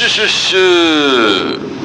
シュシュッシュ